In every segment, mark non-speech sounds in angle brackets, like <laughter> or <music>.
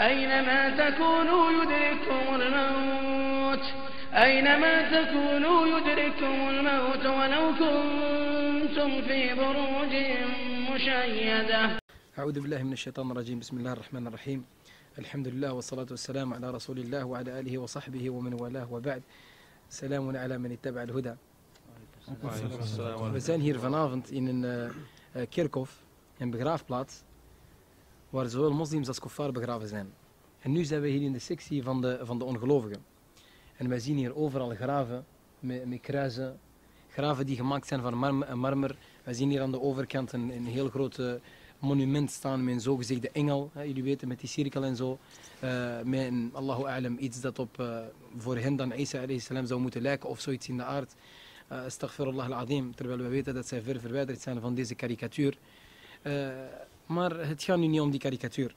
أينما تكونوا يدرككم الموت أينما تكونوا يدرككم الموت ولو كنتم في بروج مشيدة. أعوذ بالله من الشيطان الرجيم. بسم الله الرحمن الرحيم. الحمد لله والصلاة والسلام على رسول الله وعلى آله وصحبه ومن والاه وبعد. Salamu ala man ittaba al-huda. We zijn hier vanavond in een uh, kerkhof, een begraafplaats, waar zowel moslims als kofar begraven zijn. En nu zijn we hier in de sectie van de, van de ongelovigen. En wij zien hier overal graven met, met kruizen, graven die gemaakt zijn van marmer. Wij zien hier aan de overkant een, een heel grote monument staan met een zogezegde engel. Hè, jullie weten, met die cirkel en zo. Uh, met Allahu a'lam, iets dat op, uh, voor hen dan Isa salam zou moeten lijken of zoiets in de aard. Uh, astaghfirullah al-azim, terwijl we weten dat zij ver verwijderd zijn van deze karikatuur. Maar het gaat nu niet om die karikatuur.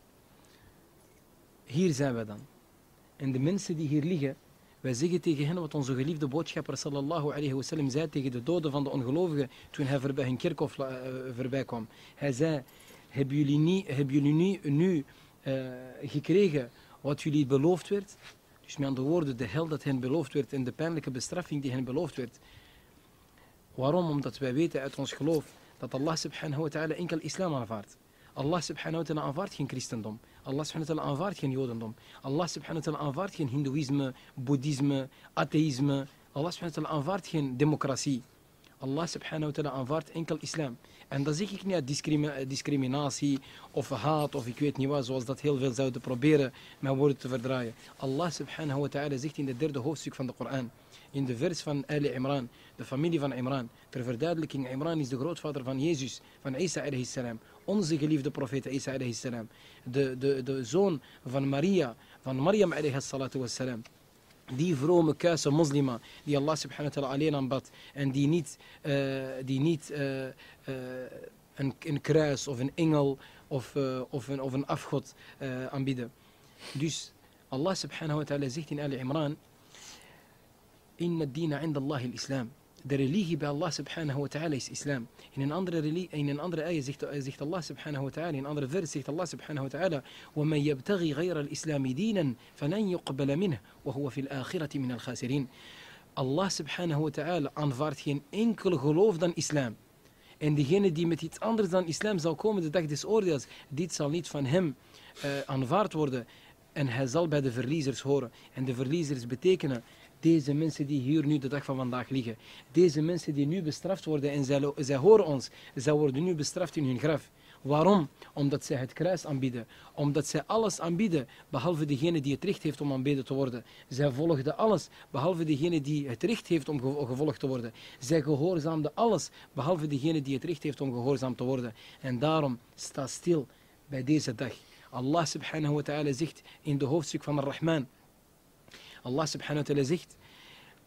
Hier zijn we dan. En de mensen die hier liggen, wij zeggen tegen hen wat onze geliefde boodschapper sallallahu alayhi wasallam zei tegen de doden van de ongelovigen toen hij voorbij hun kerkhof uh, voorbij kwam. Hij zei, hebben jullie, niet, hebben jullie nu, nu uh, gekregen wat jullie beloofd werd? Dus met andere woorden, de hel dat hen beloofd werd en de pijnlijke bestraffing die hen beloofd werd. Waarom? Omdat wij weten uit ons geloof dat Allah subhanahu wa ta'ala enkel islam aanvaardt. Allah subhanahu wa ta'ala aanvaardt geen christendom. Allah subhanahu wa ta'ala aanvaardt geen jodendom. Allah subhanahu wa ta'ala aanvaardt geen hindoeïsme, boeddhisme, atheïsme. Allah subhanahu wa ta'ala aanvaardt geen democratie. Allah subhanahu wa ta'ala aanvaardt enkel islam. En dat zeg ik niet discrimi discriminatie of haat of ik weet niet wat, zoals dat heel veel zouden proberen mijn woorden te verdraaien. Allah subhanahu wa ta'ala zegt in het derde hoofdstuk van de Koran, in de vers van Ali Imran, de familie van Imran, ter verduidelijking, Imran is de grootvader van Jezus, van Isa alayhi salam, onze geliefde profeet Isa alayhi salam, de, de, de zoon van Maria, van Maryam alayhi salatu wassalam. Die vrome kuise moslima die Allah subhanahu wa ta'ala alleen aanbad en die niet, uh, die niet uh, uh, een, een, kruis of een engel of, of, een, of een afgod aanbieden. Dus Allah subhanahu wa ta'ala zegt in Ali Imran Inna dina inda Allah al-Islam De religie bij Allah subhanahu wa ta'ala is islam. In een andere, religie, in een andere ayah zegt, zegt Allah subhanahu wa ta'ala, in een andere vers zegt Allah subhanahu wa ta'ala, وَمَنْ يَبْتَغِي غَيْرَ الْإِسْلَامِ دِينًا فَلَنْ يُقْبَلَ مِنْهُ وَهُوَ فِي الْآخِرَةِ مِنَ الْخَاسِرِينَ Allah subhanahu wa ta'ala aanvaardt geen enkel geloof dan islam. En degene die met iets anders dan islam zal komen de dag des oordeels, dit zal niet van hem uh, aanvaard worden. En hij zal bij de verliezers horen. En de verliezers betekenen deze mensen die hier nu de dag van vandaag liggen. Deze mensen die nu bestraft worden en zij, horen ons. Zij worden nu bestraft in hun graf. Waarom? Omdat zij het kruis aanbieden. Omdat zij alles aanbieden, behalve degene die het recht heeft om aanbeden te worden. Zij volgden alles, behalve degene die het recht heeft om gevolgd te worden. Zij gehoorzaamden alles, behalve degene die het recht heeft om gehoorzaamd te worden. En daarom sta stil bij deze dag. Allah subhanahu wa ta'ala zegt in de hoofdstuk van Ar-Rahman. Subhanahu wa ta'ala zegt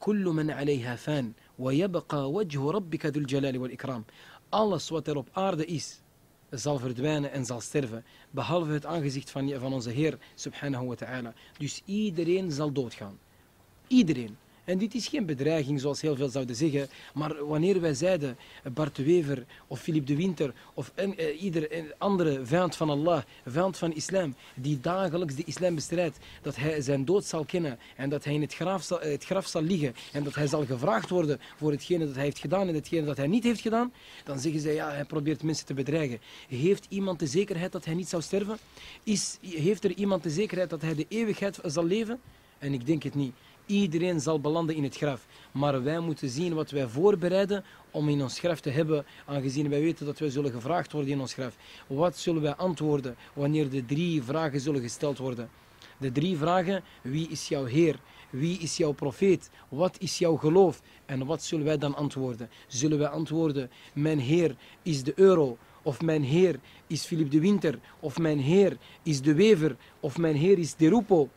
كل من عليها فان ويبقى وجه ربك ذو الجلال والإكرام alles wat er op aarde is zal verdwijnen en zal sterven behalve het aangezicht van, van onze Heer subhanahu wa ta'ala dus iedereen zal doodgaan iedereen En dit is geen bedreiging zoals heel veel zouden zeggen. Maar wanneer wij zeiden Bart de Wever of Philip de Winter of uh, ieder andere vijand van Allah, vijand van islam, die dagelijks de islam bestrijdt, dat hij zijn dood zal kennen en dat hij in het graf, zal, het graf zal liggen en dat hij zal gevraagd worden voor hetgene dat hij heeft gedaan en hetgene dat hij niet heeft gedaan, dan zeggen zij ja, hij probeert mensen te bedreigen. Heeft iemand de zekerheid dat hij niet zou sterven? Is, heeft er iemand de zekerheid dat hij de eeuwigheid zal leven? En ik denk het niet. Iedereen zal belanden in het graf. Maar wij moeten zien wat wij voorbereiden om in ons graf te hebben, aangezien wij weten dat wij zullen gevraagd worden in ons graf. Wat zullen wij antwoorden wanneer de drie vragen zullen gesteld worden? De drie vragen, wie is jouw Heer? Wie is jouw profeet? Wat is jouw geloof? En wat zullen wij dan antwoorden? Zullen wij antwoorden, mijn Heer is de euro, of mijn Heer is Philip de Winter, of mijn Heer is de Wever, of mijn Heer is de Rupo?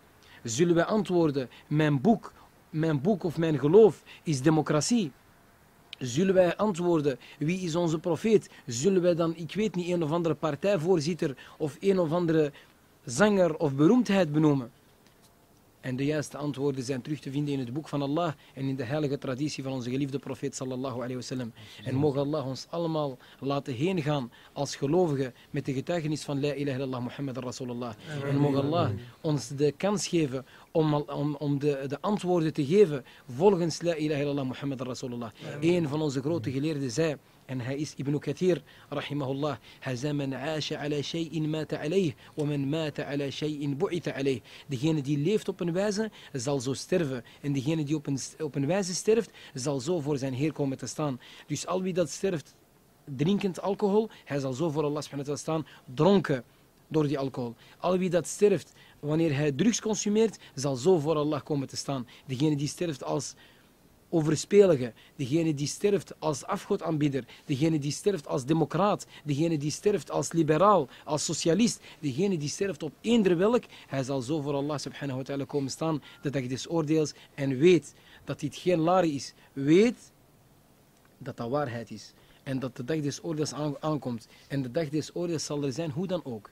Zullen wij antwoorden, mijn boek, mijn boek of mijn geloof is democratie. Zullen wij antwoorden, wie is onze profeet? Zullen wij dan, ik weet niet, een of andere partijvoorzitter of een of andere zanger of beroemdheid benoemen? En de juiste antwoorden zijn terug te vinden in het boek van Allah en in de heilige traditie van onze geliefde profeet sallallahu alayhi wasallam. En mogen Allah ons allemaal laten heen gaan als gelovigen met de getuigenis van La ilaha illallah Muhammad Rasulullah. En mogen Allah ons de kans geven om, om, om de, de antwoorden te geven volgens La ilaha illallah Muhammad Rasulullah. Een van onze grote geleerden zei, en hij is Ibn Kathir, rahimahullah. Zei, men aasha ala shay'in mata alayh, wa mata ala shay'in bu'ita alayh. Degene die leeft op een wijze, zal zo sterven. En degene die op een, op een wijze sterft, zal zo voor zijn Heer komen te staan. Dus al wie dat sterft, drinkend alcohol, hij zal zo voor Allah subhanahu staan, dronken door die alcohol. Al wie dat sterft, wanneer hij drugs consumeert, zal zo voor Allah komen te staan. Degene die sterft als overspelige, degene die sterft als afgodaanbieder, degene die sterft als democraat, degene die sterft als liberaal, als socialist, degene die sterft op eender welk, hij zal zo voor Allah subhanahu wa ta'ala komen staan de dag des oordeels en weet dat dit geen lari is. Weet dat dat waarheid is. En dat de dag des oordeels aankomt. En de dag des oordeels zal er zijn, hoe dan ook.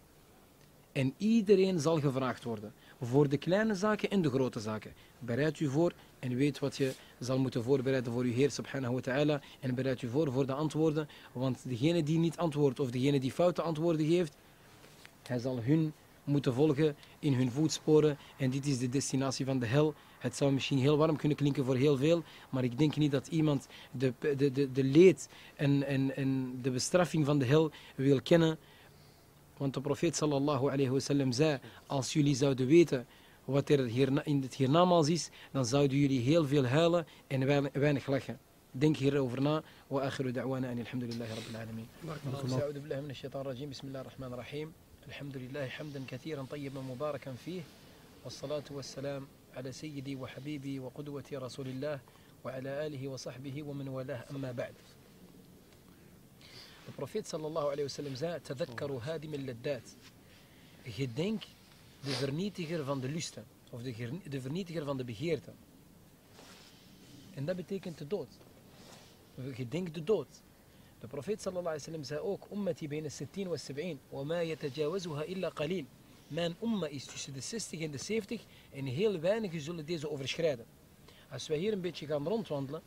En iedereen zal gevraagd worden. Voor de kleine zaken en de grote zaken. Bereid u voor en weet wat je zal moeten voorbereiden voor uw Heer subhanahu wa ta'ala. En bereid u voor voor de antwoorden. Want degene die niet antwoordt of degene die foute antwoorden geeft, hij zal hun moeten volgen in hun voetsporen. En dit is de destinatie van de hel. Het zou misschien heel warm kunnen klinken voor heel veel, maar ik denk niet dat iemand de, de, de, de leed en, en, en de bestraffing van de hel wil kennen. Want de profeet sallallahu alayhi wasallam zei, als jullie zouden weten wat er hierna, in het hiernamaals is, dan zouden jullie heel veel huilen en weinig, lachen. Denk hierover na. أن الحمد لله رب العالمين. أعوذ بالله من الشيطان الرجيم بسم الله الرحمن الرحيم. الحمد لله حمدا كثيرا طيبا مباركا فيه والصلاة والسلام على سيدي وحبيبي وقدوتي رسول الله وعلى آله وصحبه ومن والاه أما بعد. De profeet sallallahu alayhi wasallam zei, tadakkaru hadim al-laddat. Gedenk de vernietiger van de lusten, of de, de vernietiger van de begeerten. En dat betekent de dood. Gedenk de dood. De profeet sallallahu alayhi wasallam zei ook, ummati bayna 60 wa 70, wa ma yatajawazuha illa qalil. Mijn umma is tussen de 60 en de 70 en heel weinigen zullen deze overschrijden. Als wij hier een beetje gaan rondwandelen,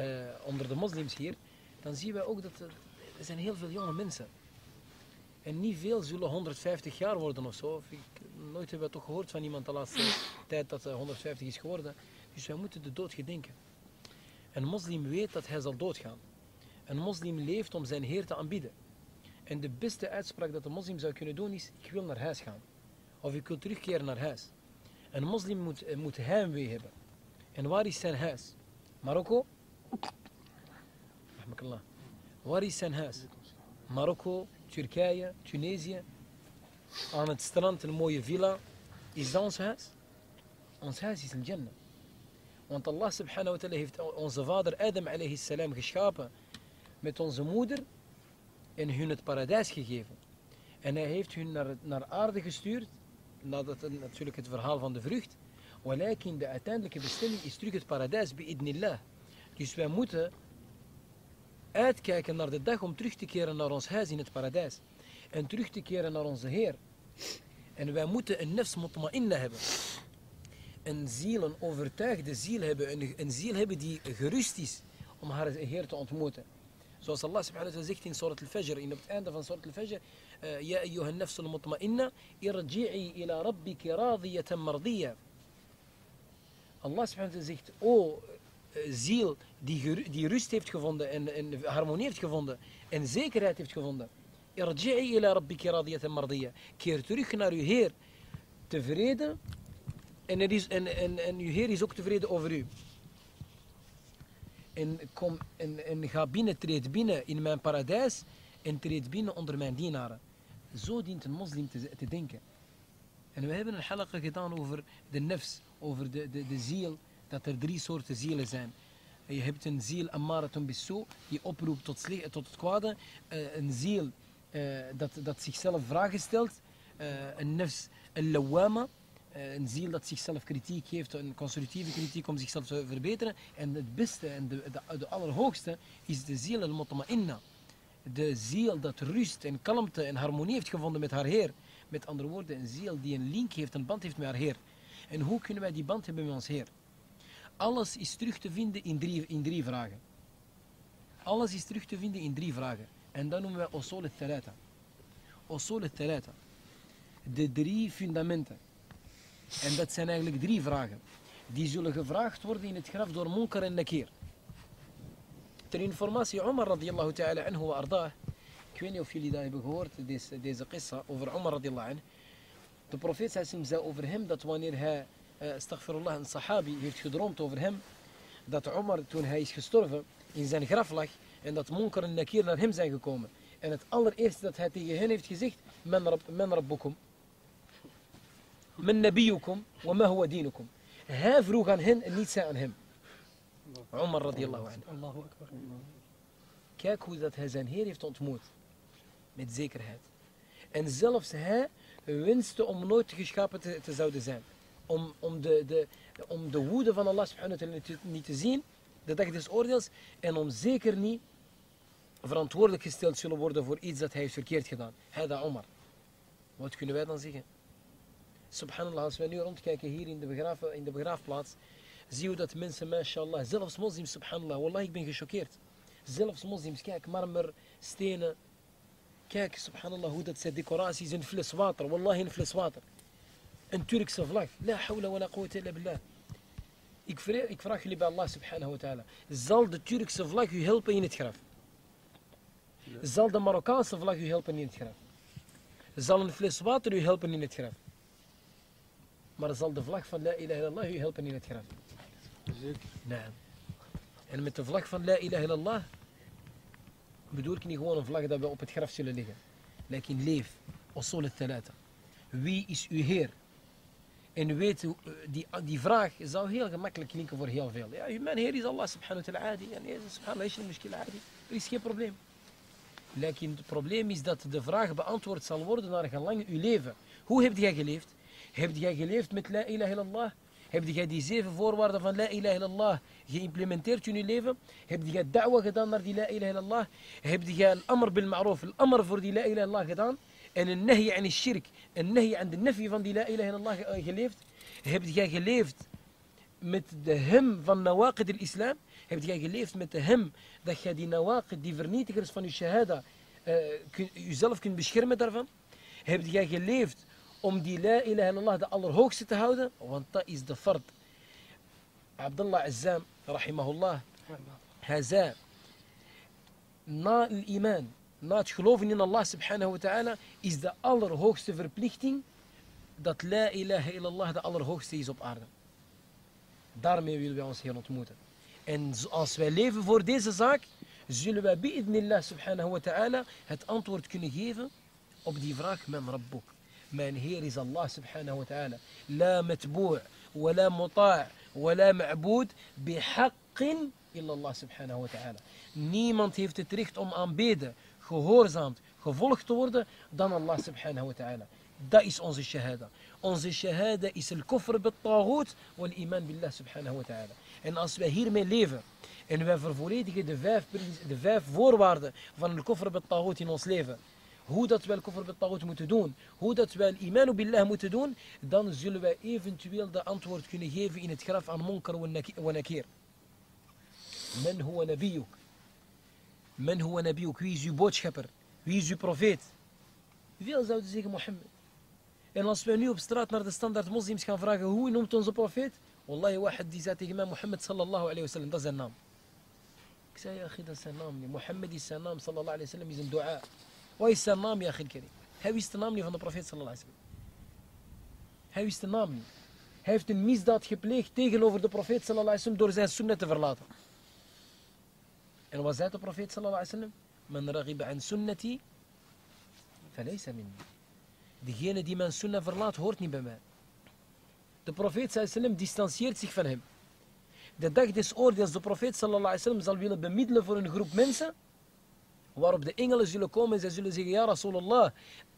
uh, onder de moslims hier, dan zien wij ook dat er, zijn heel veel jonge mensen. En niet veel zullen 150 jaar worden of zo. Ik, nooit hebben we toch gehoord van iemand de laatste <clears throat> tijd dat hij 150 is geworden. Dus wij moeten de dood gedenken. Een moslim weet dat hij zal doodgaan. Een moslim leeft om zijn Heer te aanbieden. En de beste uitspraak dat een moslim zou kunnen doen is, ik wil naar huis gaan. Of ik wil terugkeren naar huis. Een moslim moet, moet heimwee hebben. En waar is zijn huis? Marokko? Rahmakallah. Waar is zijn huis? Marokko, Turkije, Tunesië. Aan het strand een mooie villa. Is dat ons huis? Ons huis is een Jannah. Want Allah subhanahu wa ta'ala heeft onze vader Adam alayhi salam geschapen met onze moeder en hun het paradijs gegeven. En hij heeft hun naar, naar aarde gestuurd, nadat het, natuurlijk het verhaal van de vrucht. Walakin de uiteindelijke bestemming is terug het paradijs, bi'idnillah. Dus wij moeten uitkijken naar de dag om terug te keren naar ons huis in het paradijs. En terug te keren naar onze Heer. En wij moeten een nefs mutma'inna hebben. Een ziel, een overtuigde ziel hebben. Een, een ziel hebben die gerust is om haar Heer te ontmoeten. Zoals Allah subhanahu wa ta'ala zegt in Surat al-Fajr, in het einde van Surat al-Fajr, Ja ayyuhan nafs al-mutma'inna, irji'i ila rabbiki. Allah subhanahu wa ta'ala zegt, o ziel die, die rust heeft gevonden en, en harmonie heeft gevonden en zekerheid heeft gevonden. Irji'i. Keer terug naar uw Heer, tevreden en, er is, en, en, uw Heer is ook tevreden over u. En, kom, en, en ga binnen, treed binnen in mijn paradijs en treed binnen onder mijn dienaren. Zo dient een moslim te, te denken. En we hebben een halakha gedaan over de nefs, over de, de, de ziel, dat er drie soorten zielen zijn. Je hebt een ziel ammaratun bisu, die oproept tot, tot het kwade. Uh, een ziel uh, dat, dat zichzelf vragen stelt. Een nefs al-lawama, een ziel dat zichzelf kritiek geeft, een constructieve kritiek om zichzelf te verbeteren. En het beste en de, de, de allerhoogste is de ziel al-mutma'inna. De ziel dat rust en kalmte en harmonie heeft gevonden met haar Heer. Met andere woorden, een ziel die een link heeft, een band heeft met haar Heer. En hoe kunnen wij die band hebben met ons Heer? Alles is terug te vinden in drie, in drie vragen. Alles is terug te vinden in drie vragen. En dat noemen we usul al-thalata. Usul al-thalata. De drie fundamenten. En dat zijn eigenlijk drie vragen. Die zullen gevraagd worden in het graf door Munkar en Nakir. Ter informatie, Omar radiallahu ta'ala anhu wa. Ik weet niet of jullie dat hebben gehoord, deze, deze qissa over Omar radiallahu anhu. De profeet zei over hem dat wanneer hij, astaghfirullah, een sahabi heeft gedroomd over hem, dat Omar toen hij is gestorven in zijn graf lag en dat Munkar en Nakir naar hem zijn gekomen. En het allereerste dat hij tegen hen heeft gezegd, men, rab, men rabbukum, men nabiyukum, wa ma huwa dinukum. Hij vroeg aan hen en niet zij aan hem. Omar radiallahu anhu. Kijk hoe dat hij zijn Heer heeft ontmoet. Met zekerheid. En zelfs hij wenste om nooit geschapen te, te zouden zijn. Om, om, de, de, om de woede van Allah subhanahu niet, te zien, de dag des oordeels, en om zeker niet verantwoordelijk gesteld zullen worden voor iets dat hij heeft verkeerd gedaan. Hij dat Omar. Wat kunnen wij dan zeggen? Subhanallah, als wij nu rondkijken hier in de, begraaf, in de begraafplaats, zie je dat mensen, mashallah, zelfs moslims, subhanallah, wallah, ik ben gechoqueerd. Zelfs moslims, kijk, marmer, stenen. Kijk, subhanallah, hoe dat zijn decoraties, een fles water, wallahi een fles water. Een Turkse vlag. La hawla wa la quwwata illa billah. Ik vraag, ik vraag jullie bij Allah subhanahu wa ta'ala. Zal de Turkse vlag u helpen in het graf? Zal de Marokkaanse vlag u helpen in het graf? Zal een fles water u helpen in het graf? Maar zal de vlag van La ilaha illallah u helpen in het graf? Zeker. Nee. En met de vlag van La ilaha illallah bedoel ik niet gewoon een vlag dat we op het graf zullen liggen. Lekin leef, usul al-thalata. Wie is uw Heer? En weet u, eh, die, die vraag zou heel gemakkelijk klinken voor heel veel. Ja, mijn Heer is Allah subhanahu wa ta'ala een mushkil adi. Er is geen probleem. Het probleem is dat de vraag beantwoord zal worden naar gelang uw leven. Hoe hebt jij geleefd? Heb jij geleefd met La ilaha illallah? Heb jij die zeven voorwaarden van La ilaha illallah geïmplementeerd in je leven? Heb jij da'wa gedaan naar die La ilaha illallah? Heb jij al-amr bil ma'roof, al-amr voor die La ilaha illallah gedaan? النهي عن الشرك النهي عن النفي فان لا اله الا الله كليفت هبت كليفت متهم فان نواقد الاسلام هبت كليفت متهم ذاك دي نواقد دي فيرنيتكرس فان الشهاده jezelf kunt beschermen daarvan. Heb jij geleefd om die la ilaha illallah de allerhoogste te houden? Want dat is de fard. Abdullah Azzam, rahimahullah, haza, na al-iman, na het geloven in Allah subhanahu wa ta'ala, is de allerhoogste verplichting dat la ilaha illallah de allerhoogste is op aarde. Daarmee willen wij ons hier ontmoeten. En als wij leven voor deze zaak, zullen wij bi'idnillah subhanahu wa ta'ala het antwoord kunnen geven op die vraag, men rabbuk. Mijn Heer is Allah subhanahu wa ta'ala. La matbu' wa la muta' wa la ma'boed bihaqqin illa Allah subhanahu wa ta'ala. Niemand heeft het recht om aanbeden, gehoorzaamd, gevolgd worden dan Allah subhanahu wa ta'ala. Dat is onze shahada. Onze shahada is el kofr bit taghut wal iman billah subhanahu wa ta'ala. En als wij hiermee leven en wij vervolledigen de vijf, de vijf voorwaarden van el bit taghut in ons leven, hoe dat wij bit taghut moeten doen, hoe dat wij iman billah moeten doen, dan zullen wij eventueel de antwoord kunnen geven in het graf aan munkar wa nakir. Men huwa nabiyuk. من هو نبيك؟ ويزي بوتش كبر ويزي بروفيت فيل زاو تزيك محمد أنا اسبانيو بسترات نرد ستاندرد مزيم كان فراغ هو نوم تونز بروفيت والله واحد دي ذاتي محمد صلى الله عليه وسلم ده زنام كسا يا أخي ده سنامني محمد يسنام صلى الله عليه وسلم يزن دعاء ويسنام يا أخي الكريم هاوي استنامني فان بروفيت صلى الله عليه وسلم هاوي استنامني heeft een misdaad gepleegd tegenover de بروفيت صلى الله عليه وسلم دور زين te verlaten. En wat zei de profeet sallallahu alayhi wa sallam? Man raghiba an sunnati, falaysa minni. Degene die mijn sunnah verlaat, hoort niet bij mij. De profeet sallallahu distancieert zich van hem. De dag des oordeels, de profeet sallallahu alayhi wa sallam zal willen bemiddelen voor een groep mensen, waarop de engelen zullen komen en zij zullen zeggen, ja Rasulallah,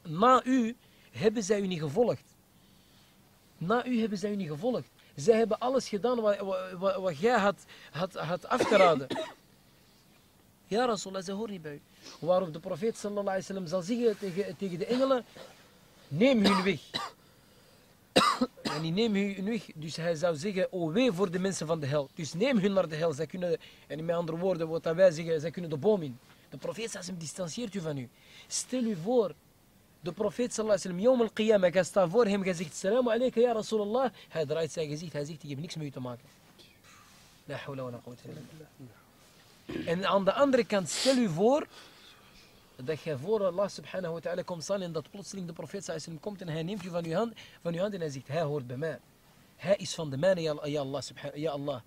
na u hebben zij u niet gevolgd. Na u hebben zij u niet gevolgd. Zij hebben alles gedaan wat, wat, wat- wat jij had, had, had afgeraden. <coughs> Ja Rasulallah, zij horen niet bij u. Waarop de profeet sallallahu alayhi wa sallam zal zeggen tegen, tegen de engelen, neem hun weg. <coughs> En neem hun weg, dus hij zou zeggen, oh wee voor de mensen van de hel. Dus neem hun naar de hel. Zij kunnen, en met andere woorden, wat wij zeggen, zij kunnen de boom in. De profeet sallam distancieert u van u. Stel u voor, de profeet sallallahu alaihi wasallam, yom al-qiyamah, hij staat voor hem, hij zegt, salamu alaikum ya Rasulallah. Hij draait zijn gezicht, hij zegt, ik heb niks met u te maken. La hawla wa la quwwata illa billah. En aan de andere kant, stel u voor, dat je voor Allah subhanahu wa ta'ala komt staan en dat plotseling de profeet sallallahu komt en hij neemt je van uw hand, van uw hand en hij zegt, hij hoort bij mij. Hij is van de mijne, ja Allah subhanahu ja Allah.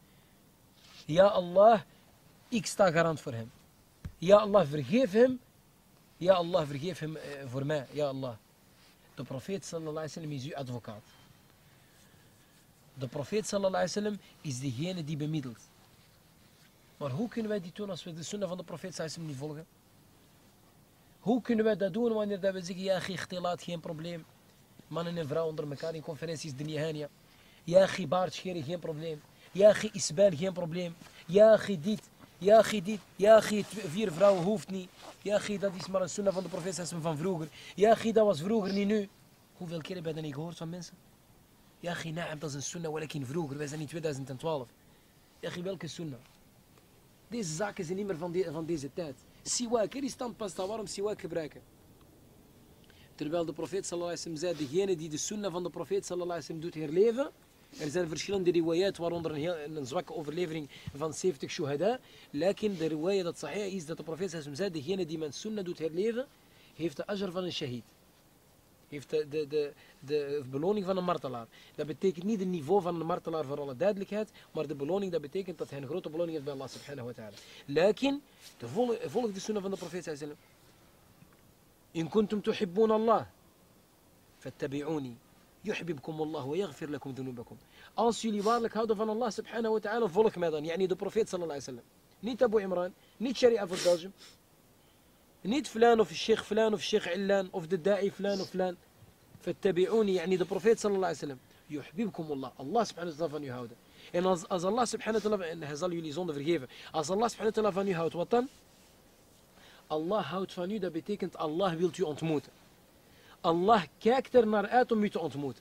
Ja Allah, ik sta garant voor hem. Ja Allah, vergeef hem. Ja Allah, vergeef hem eh, voor mij. Ja Allah. De profeet sallallahu alaihi wasallam is uw advocaat. De profeet sallallahu alaihi wasallam is degene die bemiddelt. Maar hoe kunnen wij dit doen als we de sunnah van de profeet sallallahu niet volgen? Hoe kunnen wij dat doen wanneer dat we zeggen, ja, laat geen probleem. Mannen en vrouwen onder elkaar in conferenties, de Nihania. Ja, gij baardscheren, geen probleem. Ja, isbel, geen probleem. Ja, dit. Ja, dit. Ja, vier vrouwen hoeft niet. Ja, dat is maar een sunnah van de profeet van vroeger. Ja, dat was vroeger, niet nu. Hoeveel keer heb je dat niet gehoord van mensen? Ja, naam, dat is een sunnah, in vroeger. Wij zijn in 2012. Ja, welke sunnah? Deze zaken zijn niet meer van, de, van deze tijd. Siwak, er is standpasta, waarom siwak gebruiken? Terwijl de profeet sallallahu alaihi zei, degene die de sunnah van de profeet sallallahu alaihi wasallam doet herleven, er zijn verschillende riwayat, waaronder een, heel, een zwakke overlevering van 70 shuhada. Lekin de riwayat dat sahih is dat de profeet sallallahu alaihi zei, degene die mijn sunnah doet herleven, heeft de ajr van een shahid Heeft de, de, de, de beloning van een martelaar. Dat betekent niet het niveau van een martelaar voor alle duidelijkheid, maar de beloning dat betekent dat hij een grote beloning heeft bij Allah subhanahu wa ta'ala. Lekin, de volgende sunnah van de profeet sallallahu alaihi wasallam. In kuntum tuhibbun Allah, fattabi'uni. يحببكم الله ويغفر لكم ذنوبكم als jullie waarlijk houden van Allah subhanahu wa ta'ala volg mij dan يعني de profeet sallallahu alaihi wasallam niet Abu Imran niet Sharia voor Belgium نيد فلان وفي الشيخ فلان وفي الشيخ علان وفي الدائي فلان وفلان. فاتبعوني يعني ذا بروفيت صلى الله عليه وسلم يحببكم الله الله سبحانه وتعالى فان يهود ان از الله سبحانه وتعالى ان هزال يلي زون فور هيفن از الله سبحانه وتعالى فان يهود وطن الله هاوت فان يهود بيتيكنت الله ويلت يو انتموت الله كاكتر نار اتوم ميت انتموت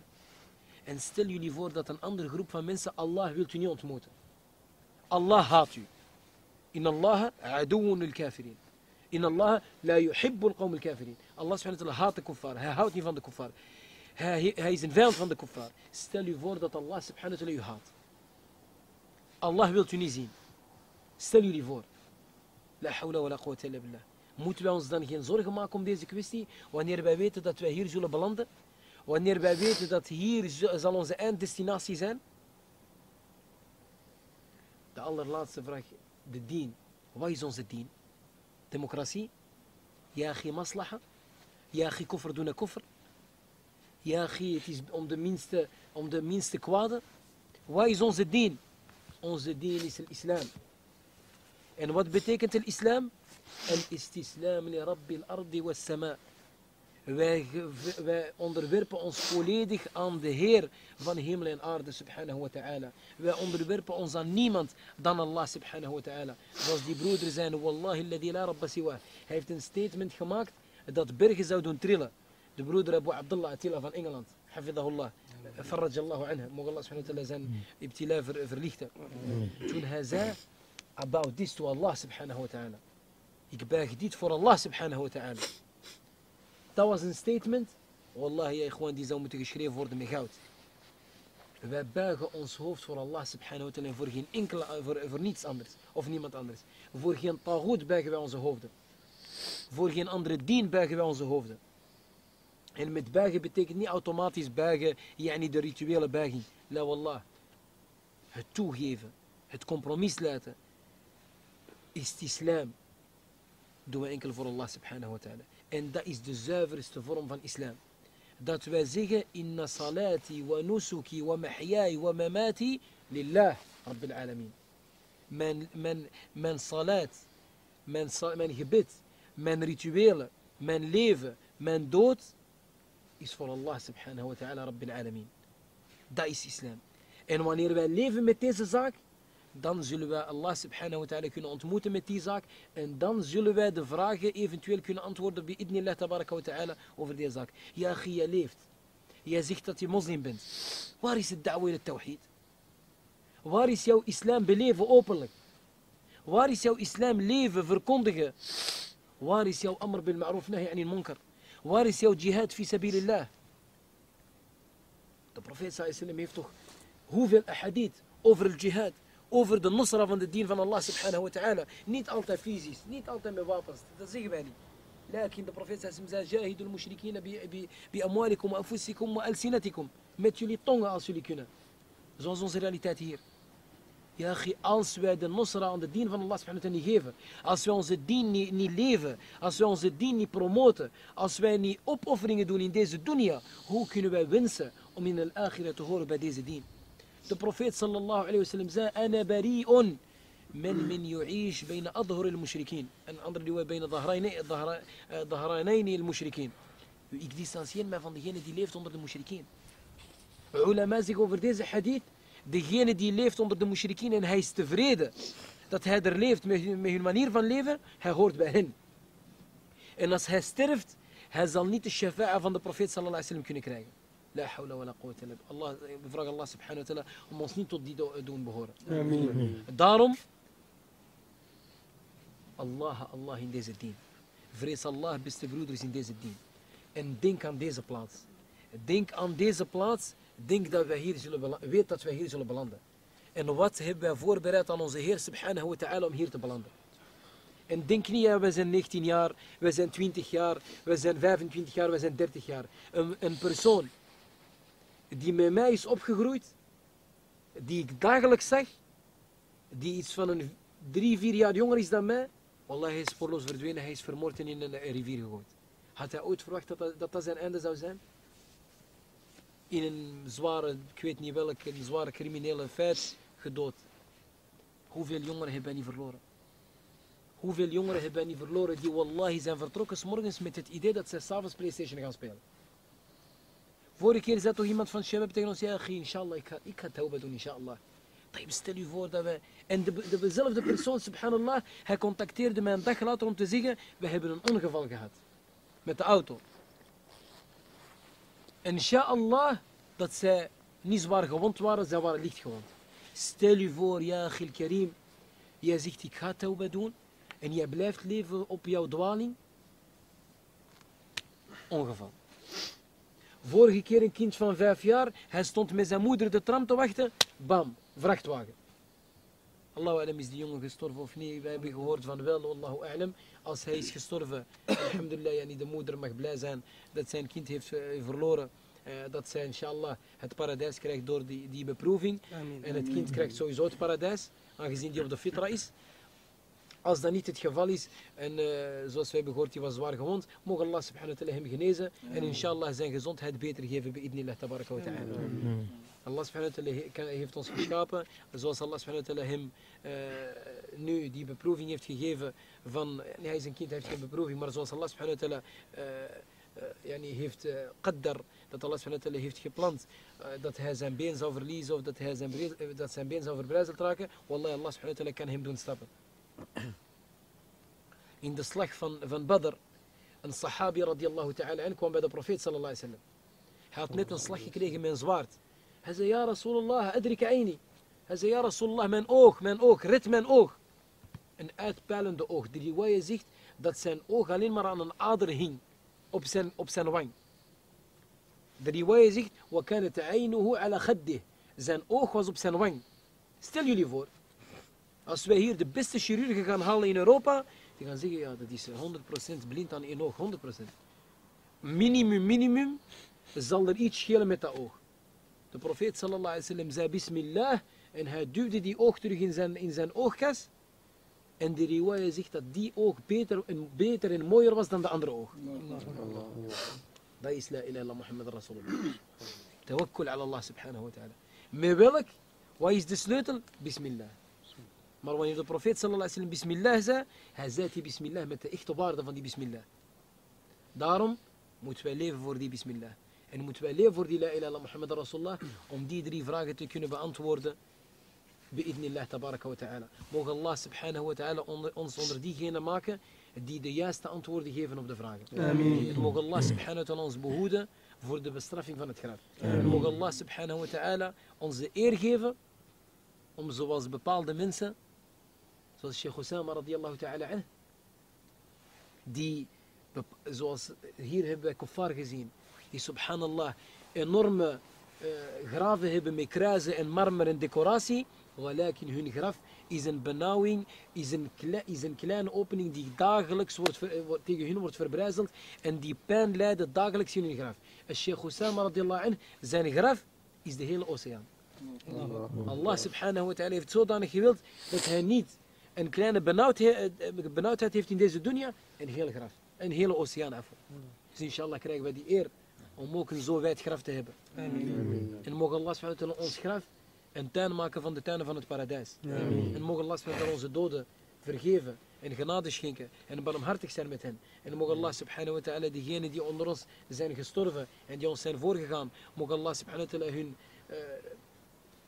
ان ستل يلي فور دات ان اندر جروب فان منسا الله ويلت يو انتموت الله هات إن الله عدو للكافرين. إن الله لا يحب القوم الكافرين. الله سبحانه وتعالى هات الكفار. ها هات نيفان الكفار ها هي زين فان فان الكفار استلي فور الله سبحانه وتعالى يهات الله بيل تونيزين استلي لي فور لا حول ولا قوة إلا بالله. موت بي اونز دان كين زورغ ماكم ديزي كويستي وانير بابيت دات وي هير زولا بلاند وانير بابيت دات هير زال اونز أن ديستيناسي زين دا اللر لاتس فراغ دي دين. واي زونز دين؟ ديمقراطية يا أخي مصلحة يا أخي كفر دون كفر يا أخي het is om de minste, om de minste kwade Wat is onze dien? Onze dien is islam. En wat betekent islam? Al-istislam li rabbil ardi was sama' wij, wij onderwerpen ons volledig aan de Heer van hemel en aarde, subhanahu wa ta'ala. Wij onderwerpen ons aan niemand dan Allah, subhanahu wa ta'ala. Zoals die broeder zei, wallahi alladhi la rabba siwa. Hij heeft een statement gemaakt dat bergen zou doen trillen. De broeder Abu Abdullah Attila van Engeland, hafidahullah. Farrajallahu anha. Mogen Allah subhanahu wa ta'ala zijn ibtila verlichten. Toen hij zei, about this to Allah, subhanahu wa ta'ala. Ik buig dit voor Allah subhanahu wa ta'ala. Dat was een statement. Wallahi, gewoon die zou moeten geschreven worden met goud. Wij buigen ons hoofd voor Allah subhanahu wa ta'ala en voor, geen enkele, voor, voor niets anders. Of niemand anders. Voor geen tagoed buigen wij onze hoofden. Voor geen andere dien buigen wij onze hoofden. En met buigen betekent niet automatisch buigen, yani de rituele buiging. La wallah. Het toegeven, het compromis laten, is het islam doen we enkel voor Allah subhanahu wa ta'ala. En dat is de zuiverste vorm van islam. Dat wij zeggen, inna salati wa nusuki wa mahyai wa mamati lillah, rabbil alamin. Mijn, mijn, mijn salat, mijn, mijn gebed, mijn rituelen, mijn leven, mijn dood, is voor Allah subhanahu wa ta'ala, rabbil alamin. Dat is islam. En wanneer wij leven met deze zaak, dan zullen wij Allah subhanahu wa ta'ala kunnen ontmoeten met die zaak. En dan zullen wij de vragen eventueel kunnen antwoorden bij idnillah tabaraka wa ta'ala over deze zaak. Ja, je leeft. Jij zegt dat je moslim bent. Waar is het da'wa in tawhid? Waar is jouw islam beleven openlijk? Waar is jouw islam leven verkondigen? Waar is jouw amr bil ma'ruf nahi anil munkar? Waar is jouw jihad fi sabilillah? De profeet sallallahu heeft toch hoeveel ahadith over het jihad, over de nusra van de dien van Allah subhanahu wa ta'ala. Niet altijd fysisch, niet altijd met wapens, dat zeggen wij niet. لكن de profeet sallallahu zei, jahidu al-mushrikina bi amwalikum, anfusikum wa alsinatikum. Met jullie tongen als jullie kunnen. Zoals onze realiteit hier. Ja, als wij de nusra aan de dien van Allah subhanahu wa ta'ala niet geven, als wij onze dien niet, niet leven, als wij onze dien niet promoten, als wij niet opofferingen doen in deze dunya, hoe kunnen wij wensen om in de akhirah te horen bij deze dien? De profeet sallallahu alayhi wa sallam zei, Ana bari'un من من يعيش بين أظهر المشركين en andere die bijna ظهرانين المشركين ik distancieer mij van degene die leeft onder de mushrikeen ulama zeggen over deze hadith degene die leeft onder de mushrikeen en hij is tevreden dat hij er leeft met, met hun manier van leven hij hoort bij hen en als hij sterft hij zal niet de shafa'a van de profeet sallallahu alaihi wasallam kunnen krijgen La hawla wa la quwwata illa Allah, we Allah subhanahu wa ta'ala om ons niet tot die doen behoren. Amen. Daarom, Allah, Allah in deze dien. Vrees Allah, beste broeders, in deze dien. En denk aan deze plaats. Denk aan deze plaats. Denk dat wij hier zullen. Weet dat wij hier zullen belanden. En wat hebben wij voorbereid aan onze Heer subhanahu wa ta'ala om hier te belanden. En denk niet, ja, wij zijn 19 jaar, wij zijn 20 jaar, wij zijn 25 jaar, wij zijn 30 jaar. Een, een persoon die met mij is opgegroeid, die ik dagelijks zag, die iets van een drie, vier jaar jonger is dan mij, Wallah, hij is spoorloos verdwenen, hij is vermoord en in een rivier gegooid. Had hij ooit verwacht dat dat, dat zijn einde zou zijn? In een zware, ik weet niet welke, een zware criminele feit gedood. Hoeveel jongeren hebben niet verloren? Hoeveel jongeren hebben niet verloren die wallahi zijn vertrokken s morgens met het idee dat zij s'avonds Playstation gaan spelen? Vorige keer zei toch iemand van Shabab tegen ons, ja, inshallah, ik ga, ik ga tauba doen, inshallah. Stel u voor dat we... En de, dezelfde persoon, subhanallah, hij contacteerde mij een dag later om te zeggen, we hebben een ongeval gehad. Met de auto. En inshallah, dat zij niet zwaar gewond waren, zij waren licht gewond. Stel u voor, ja, Gil Karim, jij zegt ik ga tauba doen en jij blijft leven op jouw dwaling. Ongeval. Vorige keer een kind van vijf jaar, hij stond met zijn moeder de tram te wachten, bam, vrachtwagen. Allahu alam is die jongen gestorven of niet. Wij hebben gehoord van wel, Allahu alam. Als hij is gestorven, alhamdulillah, yani de moeder mag blij zijn dat zijn kind heeft uh, verloren. Uh, dat zij inshallah het paradijs krijgt door die, die beproeving. Amen. En het kind krijgt sowieso het paradijs, aangezien die op de fitra is. Als dat niet het geval is, en uh, zoals we hebben gehoord, hij was zwaar gewond, mogen Allah subhanahu wa ta'ala hem genezen. En inshallah zijn gezondheid beter geven bij idnillah tabaraka wa ta'ala. Allah subhanahu wa ta'ala heeft ons geschapen, zoals Allah subhanahu wa ta'ala hem uh, nu die beproeving heeft gegeven van, nee, hij is een kind, hij heeft geen beproeving, maar zoals Allah subhanahu wa ta'ala uh, uh, yani heeft uh, qaddar, dat Allah subhanahu wa ta'ala heeft gepland, uh, dat hij zijn been zou verliezen of dat, hij zijn, dat zijn been zou verbrijzeld raken, wallah, Allah subhanahu wa ta'ala kan hem doen stappen. In de slag van, van Badr, een sahabi radiallahu ta'ala en kwam bij de profeet sallallahu alaihi wasallam. Hij had net een slag gekregen met een zwaard. Hij zei, ja Rasulallah, adrika aini. Hij zei, ja Rasulallah, mijn oog, mijn oog, red mijn oog. Een uitpuilende oog. De riwaya zegt dat zijn oog alleen maar aan een ader hing. Op zijn, op zijn wang. De riwaya zegt, وَكَانَتْ عَيْنُهُ عَلَى خَدِّهِ Zijn oog was op zijn wang. Stel jullie voor, als wij hier de beste chirurgen gaan halen in Europa, die gaan zeggen, ja, dat is 100% blind aan één oog, 100%. Minimum, minimum, zal er iets schelen met dat oog. De profeet sallallahu wasallam zei bismillah en hij duwde die oog terug in zijn, in zijn oogkas. En de riwaya zegt dat die oog beter en, beter en mooier was dan de andere oog. Dat is la ilaha Muhammad Rasulullah. Tawakkul ala Allah subhanahu wa ta'ala. Met welk? Wat is de sleutel? Bismillah. Maar wanneer de profeet sallallahu alaihi wasallam bismillah zei, hij zei die bismillah met de echte waarde van die bismillah. Daarom moeten wij leven voor die bismillah. En moeten wij leven voor die la ilaha Muhammad Rasulullah om die drie vragen te kunnen beantwoorden. Bi'idnillah tabaraka wa ta'ala. Mogen Allah subhanahu wa ta'ala ons onder diegenen maken die de juiste antwoorden geven op de vragen. Amen. En mogen Allah subhanahu wa ta'ala ons behoeden voor de bestraffing van het graf. En mogen Allah subhanahu wa ta'ala ons de eer geven om zoals bepaalde mensen, zoals Sheikh Osama radiallahu ta'ala anh, die, zoals hier hebben wij kuffar gezien, die subhanallah enorme eh, graven hebben met kruizen en marmer en decoratie, in hun graf is een benauwing, is een, is een kleine opening die dagelijks eh, wordt, tegen hun wordt verbrijzeld en die pijn lijden dagelijks in hun graf. En Sheikh Osama radiallahu anh, zijn graf is de hele oceaan. Allah subhanahu wa ta'ala heeft zodanig gewild dat hij niet een kleine benauwdheid, eh, benauwdheid heeft in deze dunya, een hele graf. Een hele oceaan af. Dus inshallah krijgen wij die eer om ook een zo wijd graf te hebben. En mogen Allah subhanahu ons graf een tuin maken van de tuinen van het paradijs. En mogen Allah subhanahu onze doden vergeven en genade schenken en barmhartig zijn met hen. En mogen Allah subhanahu wa ta'ala diegenen die onder ons zijn gestorven en die ons zijn voorgegaan, mogen Allah subhanahu wa ta'ala hun eh,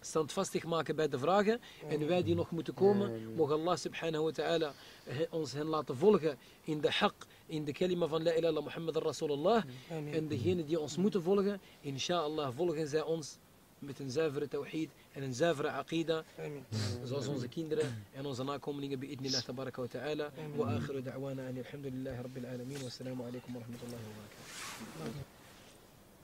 standvastig maken bij de vragen. En wij die nog moeten komen, mogen Allah subhanahu wa ta'ala he- ons hen laten volgen in de haq, in de kalima van la ilaha Muhammad Rasulullah. En degenen die ons moeten volgen, inshallah volgen zij ons met een zuivere tawhid en een zuivere aqida. Zoals onze kinderen en onze nakomelingen bi'idnillah tabaraka wa ta'ala. Wa akhiru da'wana an alhamdulillahi rabbil alamin. Wassalamu alaikum wa rahmatullahi wa barakatuh.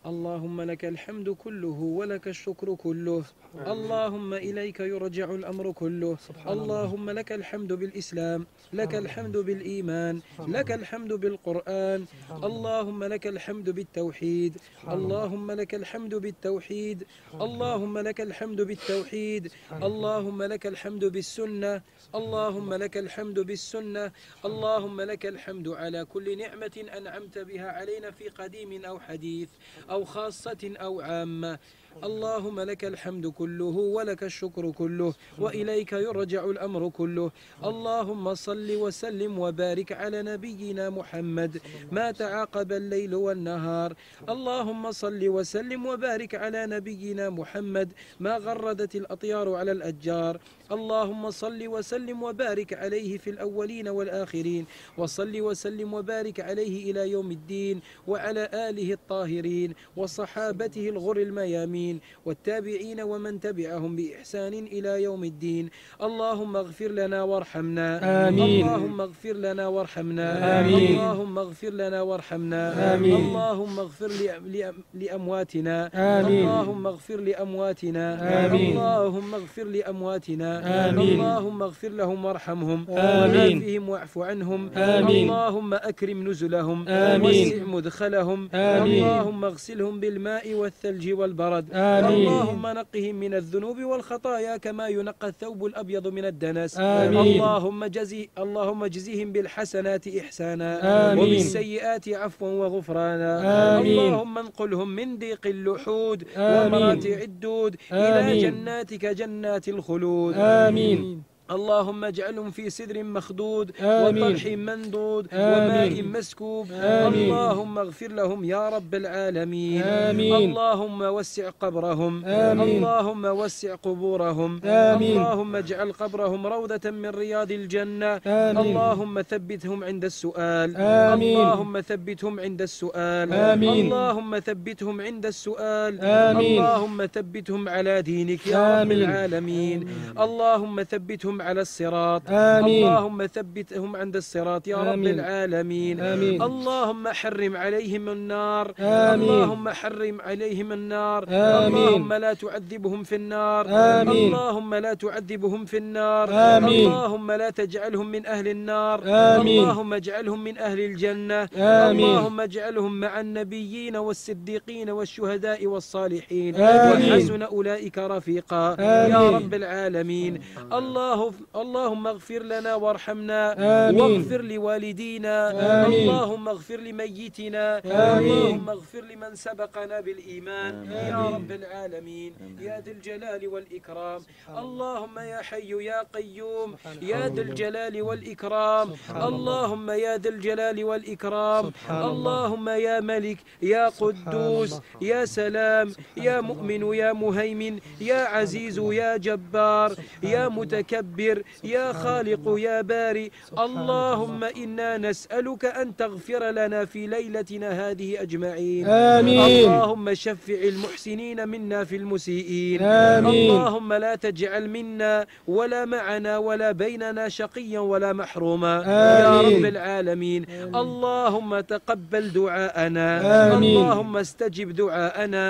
اللهم لك الحمد كله ولك الشكر كله. اللهم إليك يرجع الأمر كله. اللهم لك الحمد بالإسلام لك الحمد بالإيمان لك الحمد بالقرآن. اللهم لك الحمد بالتوحيد. اللهم لك الحمد بالتوحيد. اللهم لك الحمد بالتوحيد. اللهم لك الحمد بالسنة. اللهم لك الحمد بالسنة. اللهم لك الحمد على كل نعمة أنعمت بها علينا في قديم أو حديث. أو خاصة أو عامة. اللهم لك الحمد كله ولك الشكر كله وإليك يرجع الأمر كله. اللهم صل وسلم وبارك على نبينا محمد. ما تعاقب الليل والنهار. اللهم صل وسلم وبارك على نبينا محمد. ما غردت الأطيار على الأجار. اللهم صل وسلم وبارك عليه في الأولين والآخرين. وصل وسلم وبارك عليه إلى يوم الدين وعلى آله الطاهرين وصحابته الغر الميامين. والتابعين ومن تبعهم بإحسان إلى يوم الدين اللهم اغفر لنا وارحمنا آمين. اللهم اغفر لنا وارحمنا آمين. اللهم اغفر لنا وارحمنا آمين. اللهم اغفر لأ- لأ- لأمواتنا آمين. اللهم اغفر لأمواتنا آمين. اللهم اغفر لأمواتنا آمين. اللهم اغفر لهم وارحمهم آمين. وعافهم واعف عنهم آمين. اللهم أكرم نزلهم آمين. وسع مدخلهم آمين. اللهم اغسلهم بالماء والثلج والبرد آمين. اللهم نقهم من الذنوب والخطايا كما ينقى الثوب الأبيض من الدنس آمين. اللهم جزي اللهم اجزهم بالحسنات إحسانا آمين. وبالسيئات عفوا وغفرانا آمين. اللهم انقلهم من ضيق اللحود آمين. ومراتع الدود إلى آمين. جناتك جنات الخلود آمين اللهم اجعلهم في سدر مخدود آمين. وطرح مندود آمين. وماء مسكوب آمين. اللهم اغفر لهم يا رب العالمين آمين. اللهم وسع قبرهم آمين. اللهم وسع قبورهم آمين. اللهم اجعل قبرهم روضة من رياض الجنة آمين. اللهم ثبتهم عند السؤال آمين. اللهم ثبتهم عند السؤال آمين. اللهم ثبتهم عند السؤال آمين. اللهم ثبتهم على دينك يا رب. العالمين اللهم ثبتهم على الصراط آمين. اللهم ثبتهم عند الصراط يا رب آمين. العالمين آمين. اللهم حرم عليهم النار آمين. اللهم حرم عليهم النار آمين. اللهم لا تعذبهم في النار آمين. اللهم لا تعذبهم في النار آمين. اللهم لا تجعلهم من أهل النار آمين. اللهم اجعلهم من أهل الجنة آمين. اللهم اجعلهم مع النبيين والصديقين والشهداء والصالحين آمين. وحسن أولئك رفيقا آمين. يا رب العالمين الله اللهم اغفر لنا وارحمنا آمين. واغفر لوالدينا آمين. اللهم اغفر لميتنا آمين. اللهم اغفر لمن سبقنا بالإيمان. يا رب العالمين يا ذا الجلال والإكرام. اللهم يا حي يا قيوم يا ذا الجلال والإكرام. اللهم يا ذا الجلال والإكرام. اللهم يا ملك يا قدوس يا سلام يا مؤمن يا مهيمن يا عزيز يا جبار يا متكبر. مدبر يا خالق يا باري اللهم إنا نسألك أن تغفر لنا في ليلتنا هذه أجمعين آمين. اللهم شفع المحسنين منا في المسيئين آمين. اللهم لا تجعل منا ولا معنا ولا بيننا شقيا ولا محروما يا آمين. رب العالمين اللهم تقبل دعاءنا آمين. اللهم استجب دعاءنا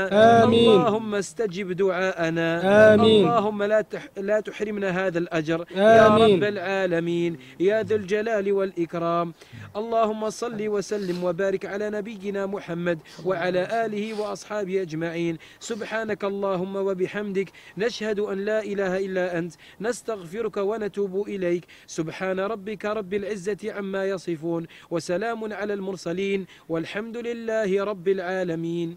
آمين. اللهم استجب دعاءنا آمين. اللهم لا تح لا تحرمنا هذا الأجر يا آمين. رب العالمين. يا ذا الجلال والإكرام. اللهم صل وسلم وبارك على نبينا محمد وعلى آله وأصحابه أجمعين. سبحانك اللهم وبحمدك. نشهد أن لا إله إلا أنت. نستغفرك ونتوب إليك. سبحان ربك رب العزة عما يصفون. وسلام على المرسلين. والحمد لله رب العالمين.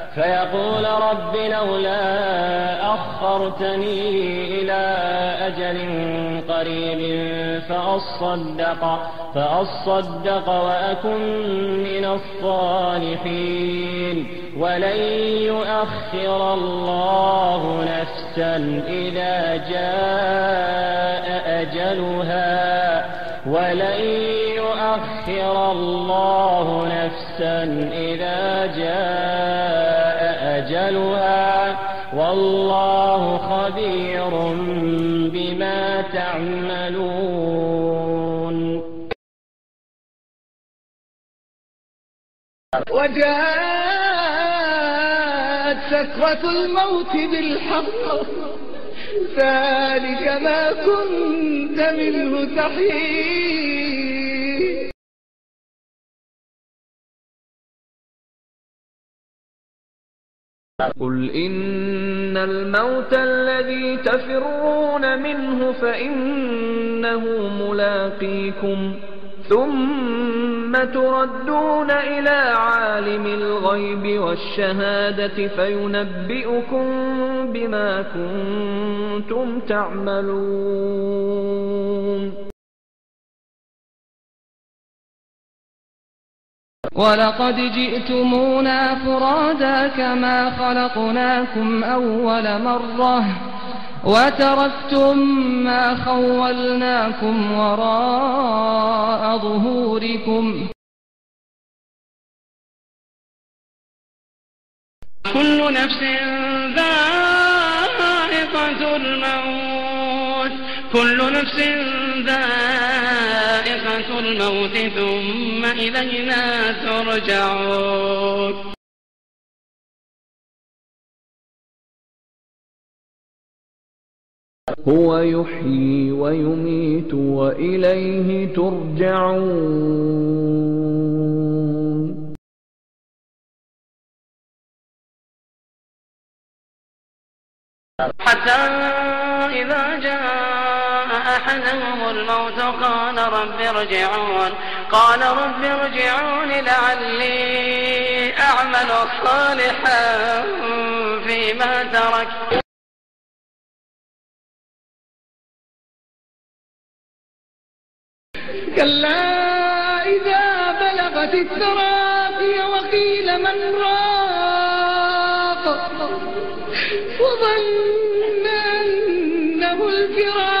فيقول رب لولا أخرتني إلى أجل قريب فأصدق فأصدق وأكن من الصالحين. ولن يؤخر الله نفسا إذا جاء أجلها. ولن يؤخر الله نفسا إذا جاء أجلها والله خبير بما تعملون وجاءت سكرة الموت بالحق. ذلك ما كنت منه تحيد. قل إن الموت الذي تفرون منه فإنه ملاقيكم ثم تردون إلى عالم الغيب والشهادة فينبئكم بما كنتم تعملون ولقد جئتمونا فرادا كما خلقناكم أول مرة وتركتم ما خولناكم وراء ظهوركم. كل نفس ذائقة الموت. كل نفس ذائقة الموت ثم إلينا ترجعون. هو يحيي ويميت وإليه ترجعون. حتى إذا جاء أحدهم الموت قال رب ارجعون قال رب ارجعون لعلي أعمل صالحا فيما تركت كلا إذا بلغت التراقي وقيل من راق وظن أنه الفراق.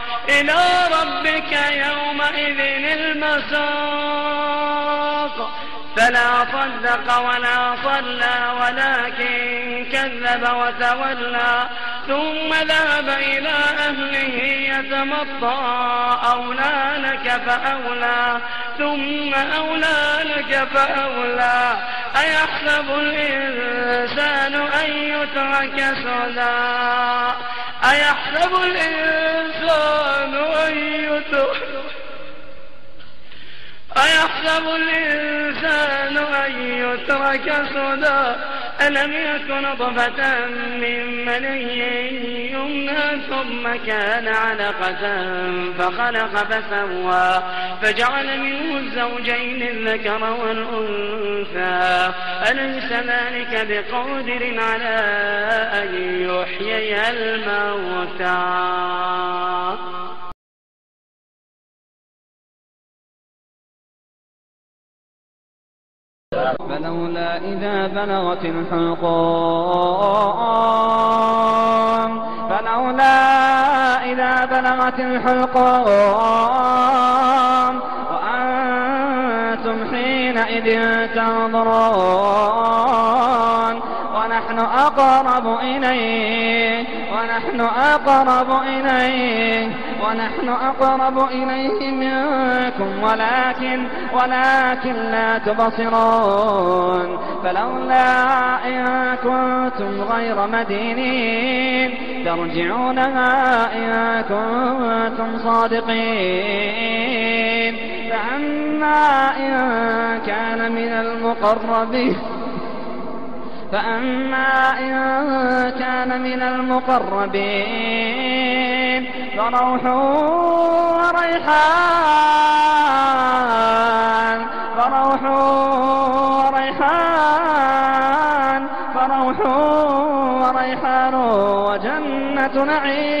إلى ربك يومئذ المساق. فلا صدق ولا صلى ولكن كذب وتولى. ثم ذهب إلى أهله يتمطى. أولى لك فأولى. ثم أولى لك فأولى. أيحسب الإنسان أن يترك سدى؟ أيحسب الإنسان أن يترك أيحسب الإنسان أن يترك سدى؟ ألم يكن نطفة من مني يمنى ثم كان علقة فخلق فسوى فجعل منه الزوجين الذكر والأنثى. أليس ذلك بقادر على أن يحيي الموتى؟ فلولا إذا بلغت الحلقام فلولا إذا بلغت الحلقام تنظرون. ونحن أقرب إليه. ونحن أقرب إليه. ونحن أقرب إليه منكم. ولكن ولكن لا تبصرون. فلولا إن كنتم غير مدينين ترجعونها إن كنتم صادقين. فأما إن كان من المقربين فأما إن كان من المقربين فروح وريحان فروح وريحان فروح وريحان وجنة نعيم.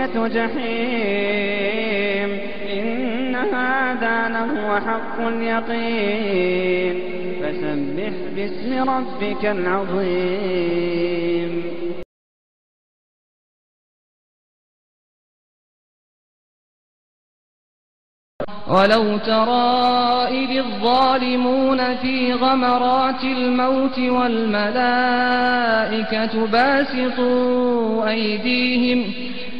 وتصلية جحيم. إن هذا لهو حق اليقين. فسبح باسم ربك العظيم. ولو ترى إذ الظالمون في غمرات الموت والملائكة باسطوا أيديهم